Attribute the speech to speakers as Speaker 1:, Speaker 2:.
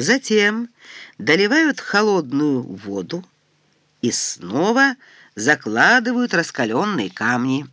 Speaker 1: Затем доливают холодную воду и снова закладывают раскаленные камни.